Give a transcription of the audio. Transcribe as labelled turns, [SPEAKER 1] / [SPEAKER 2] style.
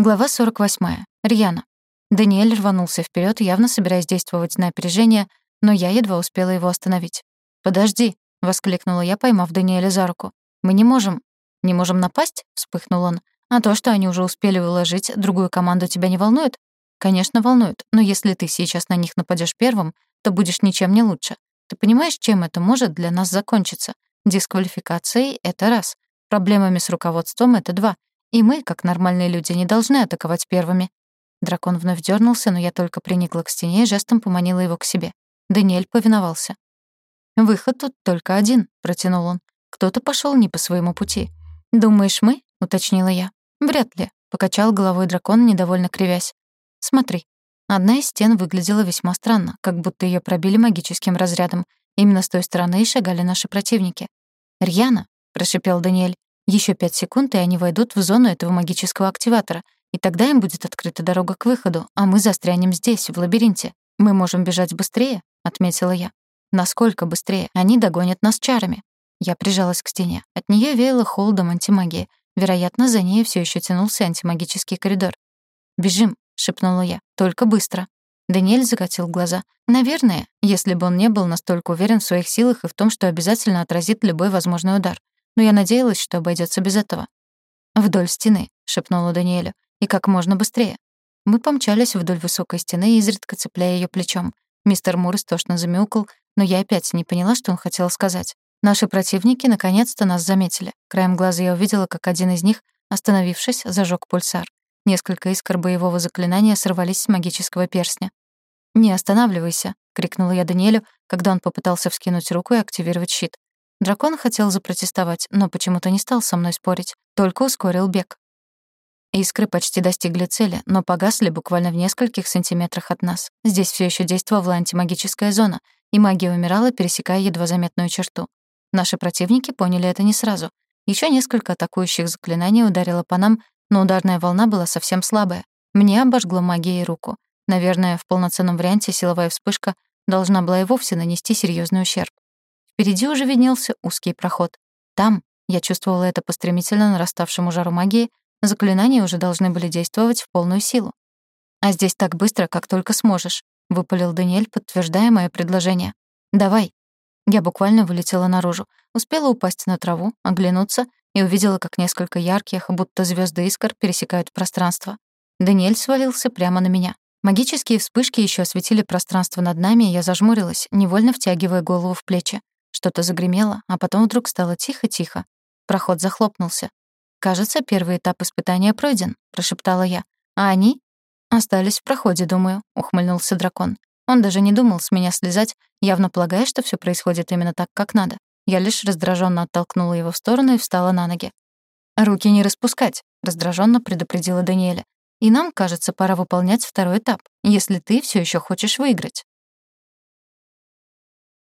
[SPEAKER 1] Глава 48. Рьяна. Даниэль рванулся вперед, явно собираясь действовать на опережение, но я едва успела его остановить. «Подожди», — воскликнула я, поймав Даниэля за руку. «Мы не можем...» «Не можем напасть?» — вспыхнул он. «А то, что они уже успели уложить другую команду, тебя не волнует?» «Конечно, волнует, но если ты сейчас на них нападешь первым, то будешь ничем не лучше. Ты понимаешь, чем это может для нас закончиться? Дисквалификацией — это раз. Проблемами с руководством — это два. И мы, как нормальные люди, не должны атаковать первыми. Дракон вновь дернулся, но я только приникла к стене и жестом поманила его к себе. Даниэль повиновался. «Выход тут только один», — протянул он. «Кто-то пошел не по своему пути». «Думаешь, мы?» — уточнила я. «Вряд ли», — покачал головой дракон, недовольно кривясь. «Смотри». Одна из стен выглядела весьма странно, как будто ее пробили магическим разрядом. Именно с той стороны и шагали наши противники. «Рьяна», — прошипел Даниэль, еще пять секунд, и они войдут в зону этого магического активатора, и тогда им будет открыта дорога к выходу, а мы застрянем здесь, в лабиринте. Мы можем бежать быстрее, отметила я. Насколько быстрее? Они догонят нас чарами. Я прижалась к стене. От нее веяло холодом антимагии. Вероятно, за ней все еще тянулся антимагический коридор. «Бежим», — шепнула я. «Только быстро». Даниэль закатил глаза. Наверное, если бы он не был настолько уверен в своих силах и в том, что обязательно отразит любой возможный удар но я надеялась, что обойдется без этого. «Вдоль стены», — шепнула Даниэлю, — «и как можно быстрее». Мы помчались вдоль высокой стены, изредка цепляя ее плечом. Мистер Мур истошно замяукал, но я опять не поняла, что он хотел сказать. Наши противники наконец-то нас заметили. Краем глаза я увидела, как один из них, остановившись, зажег пульсар. Несколько искр боевого заклинания сорвались с магического перстня. «Не останавливайся», — крикнула я Даниэлю, когда он попытался вскинуть руку и активировать щит. Дракон хотел запротестовать, но почему-то не стал со мной спорить, только ускорил бег. Искры почти достигли цели, но погасли буквально в нескольких сантиметрах от нас. Здесь все еще действовала антимагическая зона, и магия умирала, пересекая едва заметную черту. Наши противники поняли это не сразу. Еще несколько атакующих заклинаний ударило по нам, но ударная волна была совсем слабая. Мне обожгло магией руку. Наверное, в полноценном варианте силовая вспышка должна была и вовсе нанести серьезный ущерб. Впереди уже виднелся узкий проход. Там, я чувствовала это по стремительно нараставшему жару магии, заклинания уже должны были действовать в полную силу. «А здесь так быстро, как только сможешь», — выпалил Даниэль, подтверждая мое предложение. «Давай». Я буквально вылетела наружу, успела упасть на траву, оглянуться и увидела, как несколько ярких, будто звезды искр, пересекают пространство. Даниэль свалился прямо на меня. Магические вспышки еще осветили пространство над нами, и я зажмурилась, невольно втягивая голову в плечи. Что-то загремело, а потом вдруг стало тихо-тихо. Проход захлопнулся. «Кажется, первый этап испытания пройден», — прошептала я. «А они?» «Остались в проходе, думаю», — ухмыльнулся дракон. Он даже не думал с меня слезать, явно полагая, что все происходит именно так, как надо. Я лишь раздраженно оттолкнула его в сторону и встала на ноги. «Руки не распускать», — раздраженно предупредила Даниэля. «И нам, кажется, пора выполнять второй этап, если ты все еще хочешь выиграть».